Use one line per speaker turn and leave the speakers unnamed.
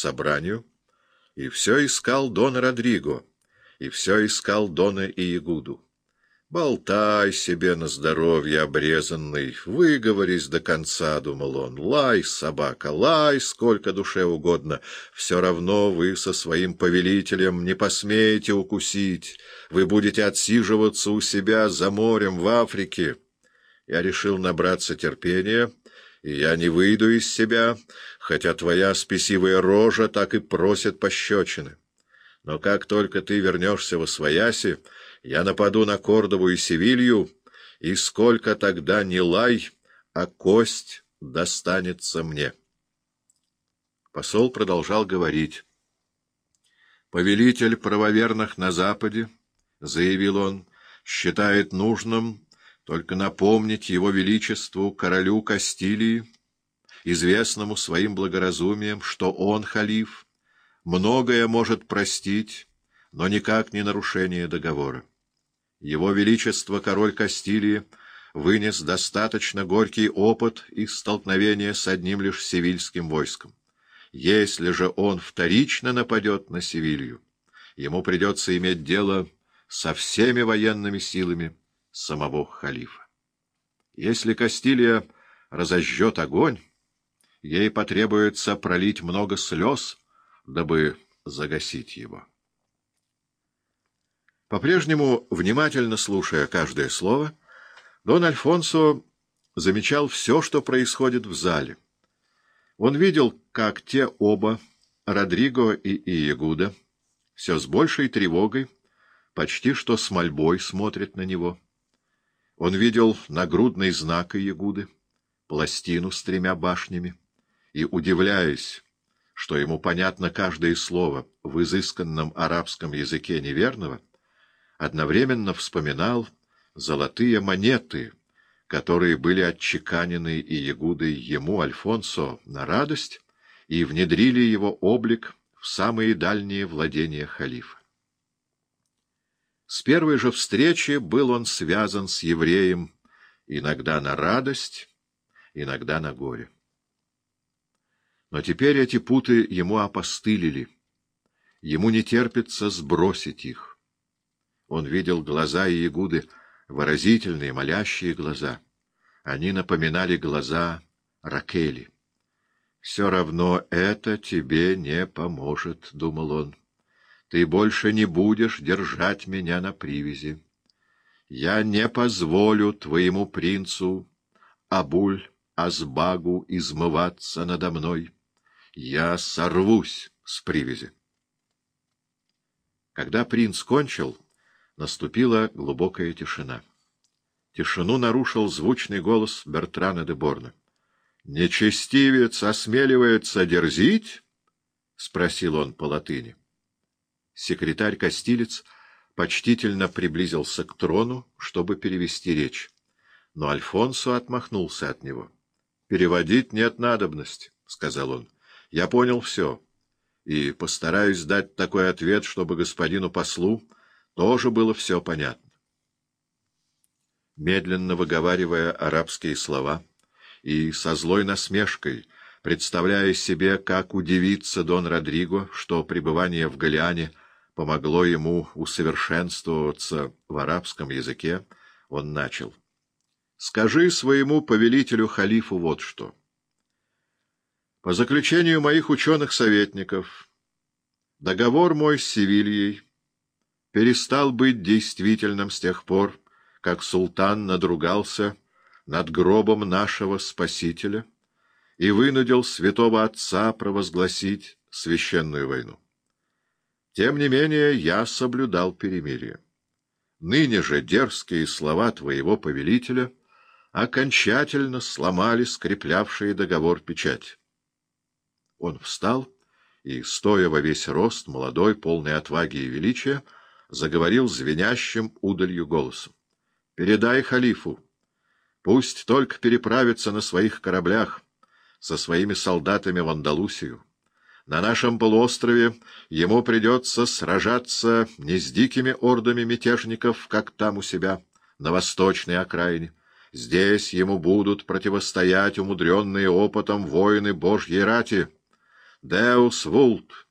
собранию, и все искал Дона Родриго, и все искал Дона Иегуду. Болтай себе на здоровье, обрезанный, выговорись до конца, — думал он. Лай, собака, лай, сколько душе угодно. Все равно вы со своим повелителем не посмеете укусить. Вы будете отсиживаться у себя за морем в Африке. Я решил набраться терпения, и я не выйду из себя, хотя твоя спесивая рожа так и просит пощечины. Но как только ты вернешься во свояси, я нападу на Кордову и Севилью, и сколько тогда не лай, а кость достанется мне. Посол продолжал говорить. «Повелитель правоверных на Западе, — заявил он, — считает нужным только напомнить его величеству, королю Кастилии, известному своим благоразумием, что он, халиф, многое может простить, но никак не нарушение договора. Его Величество король Кастилии вынес достаточно горький опыт из столкновения с одним лишь севильским войском. Если же он вторично нападет на Севилью, ему придется иметь дело со всеми военными силами самого халифа. Если Кастилия разожжет огонь, ей потребуется пролить много слез, дабы загасить его. По-прежнему, внимательно слушая каждое слово, Дон Альфонсо замечал все, что происходит в зале. Он видел, как те оба, Родриго и Иегуда, все с большей тревогой, почти что с мольбой смотрят на него. Он видел нагрудный знак Иегуды, пластину с тремя башнями, и, удивляясь, что ему понятно каждое слово в изысканном арабском языке неверного, одновременно вспоминал золотые монеты, которые были отчеканены и Ягудой ему, Альфонсо, на радость и внедрили его облик в самые дальние владения халифа. С первой же встречи был он связан с евреем иногда на радость, иногда на горе. Но теперь эти путы ему опостылили, ему не терпится сбросить их. Он видел глаза Иегуды, выразительные, молящие глаза. Они напоминали глаза Ракели. «Все равно это тебе не поможет», — думал он. «Ты больше не будешь держать меня на привязи. Я не позволю твоему принцу Абуль Азбагу измываться надо мной. Я сорвусь с привязи». Когда принц кончил... Наступила глубокая тишина. Тишину нарушил звучный голос Бертрана де Борна. — Нечестивец осмеливается дерзить? — спросил он по латыни. Секретарь-костилец почтительно приблизился к трону, чтобы перевести речь. Но Альфонсо отмахнулся от него. — Переводить нет надобности, — сказал он. — Я понял все, и постараюсь дать такой ответ, чтобы господину послу тоже было все понятно. Медленно выговаривая арабские слова и со злой насмешкой, представляя себе, как удивится Дон Родриго, что пребывание в Галиане помогло ему усовершенствоваться в арабском языке, он начал. «Скажи своему повелителю-халифу вот что. По заключению моих ученых-советников, договор мой с Севильей — перестал быть действительным с тех пор, как султан надругался над гробом нашего Спасителя и вынудил святого отца провозгласить священную войну. Тем не менее, я соблюдал перемирие. Ныне же дерзкие слова твоего повелителя окончательно сломали скреплявшие договор печать. Он встал и, стоя во весь рост, молодой, полный отваги и величия, заговорил звенящим удалью голосом. — Передай халифу. Пусть только переправится на своих кораблях со своими солдатами в Андалусию. На нашем полуострове ему придется сражаться не с дикими ордами мятежников, как там у себя, на восточной окраине. Здесь ему будут противостоять умудренные опытом воины Божьей рати. «Деус вулт!»